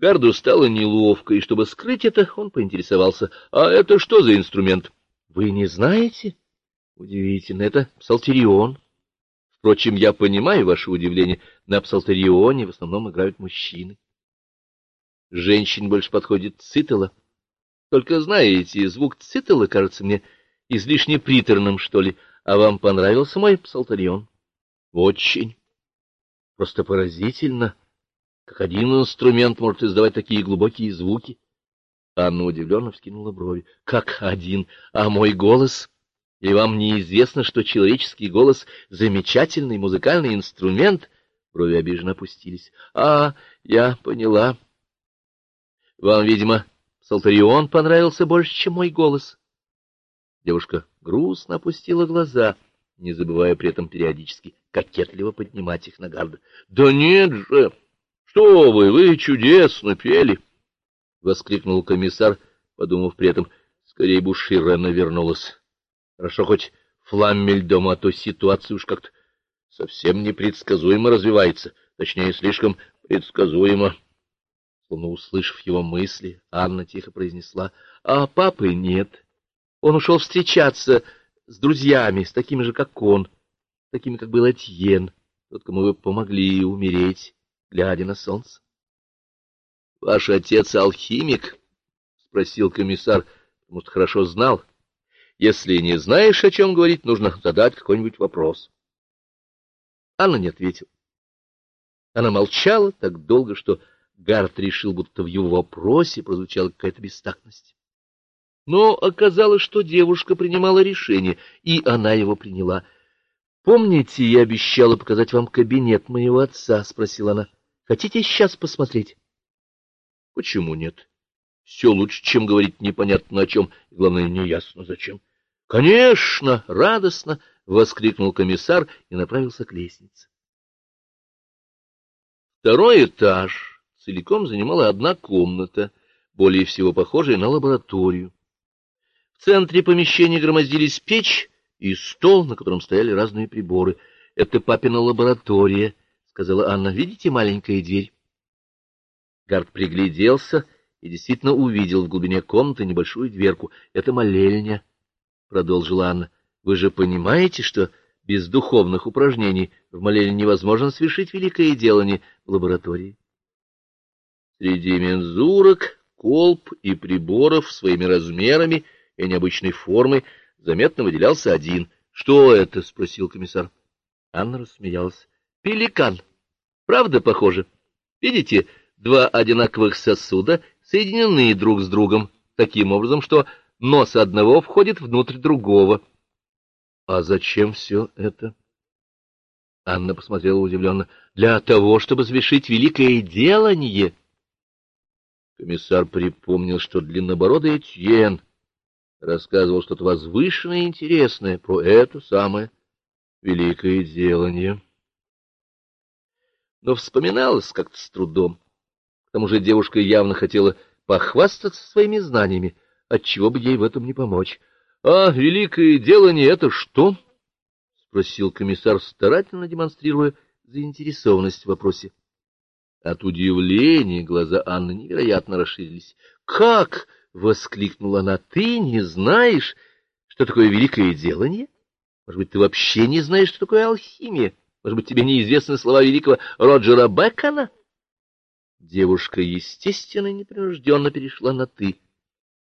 Гарду стало неловко, и чтобы скрыть это, он поинтересовался, а это что за инструмент? — Вы не знаете? Удивительно, это псалтерион. Впрочем, я понимаю ваше удивление, на псалтерионе в основном играют мужчины. Женщин больше подходит цитала. Только знаете, звук цитала кажется мне излишне приторным, что ли, а вам понравился мой псалтерион? Очень. Просто поразительно как один инструмент может издавать такие глубокие звуки. Анна удивленно вскинула брови. — Как один? А мой голос? И вам неизвестно, что человеческий голос — замечательный музыкальный инструмент? Брови обиженно опустились. — А, я поняла. Вам, видимо, Салтарион понравился больше, чем мой голос. Девушка грустно опустила глаза, не забывая при этом периодически кокетливо поднимать их на гарда. — Да нет же! Что вы, вы чудесно пели! — воскликнул комиссар, подумав при этом, скорее бы Ширена вернулась. Хорошо хоть Фламмель дома, а то ситуация уж как-то совсем непредсказуемо развивается, точнее, слишком предсказуемо. Словно услышав его мысли, Анна тихо произнесла, — А папы нет. Он ушел встречаться с друзьями, с такими же, как он, такими, как был Этьен, тот, кому вы помогли умереть глядя на солнце. — Ваш отец алхимик? — спросил комиссар, потому что хорошо знал. Если не знаешь, о чем говорить, нужно задать какой-нибудь вопрос. Анна не ответила. Она молчала так долго, что Гарт решил, будто в его вопросе прозвучала какая-то бестактность. Но оказалось, что девушка принимала решение, и она его приняла. — Помните, я обещала показать вам кабинет моего отца? — спросила она. Хотите сейчас посмотреть? — Почему нет? Все лучше, чем говорить непонятно о чем, и, главное, неясно зачем. — Конечно! — радостно! — воскликнул комиссар и направился к лестнице. Второй этаж целиком занимала одна комната, более всего похожая на лабораторию. В центре помещения громоздились печь и стол, на котором стояли разные приборы. Это папина лаборатория, — сказала Анна. — Видите маленькая дверь? Гард пригляделся и действительно увидел в глубине комнаты небольшую дверку. — Это молельня, — продолжила Анна. — Вы же понимаете, что без духовных упражнений в молельне невозможно совершить великое делание в лаборатории? Среди мензурок, колб и приборов своими размерами и необычной формой заметно выделялся один. — Что это? — спросил комиссар. Анна рассмеялась. Пеликан. Правда похоже? Видите, два одинаковых сосуда соединены друг с другом таким образом, что нос одного входит внутрь другого. — А зачем все это? Анна посмотрела удивленно. — Для того, чтобы завершить великое делание. Комиссар припомнил, что длиннобородый Этьен рассказывал что-то возвышенное и интересное про это самое великое делание но вспоминалось как-то с трудом. К тому же девушка явно хотела похвастаться своими знаниями, отчего бы ей в этом не помочь. — А великое делание — это что? — спросил комиссар, старательно демонстрируя заинтересованность в вопросе. От удивления глаза Анны невероятно расширились. — Как? — воскликнула она. — Ты не знаешь, что такое великое делание? Может быть, ты вообще не знаешь, что такое алхимия? Может быть, тебе неизвестны слова великого Роджера Бекона? Девушка, естественно, непринужденно перешла на «ты».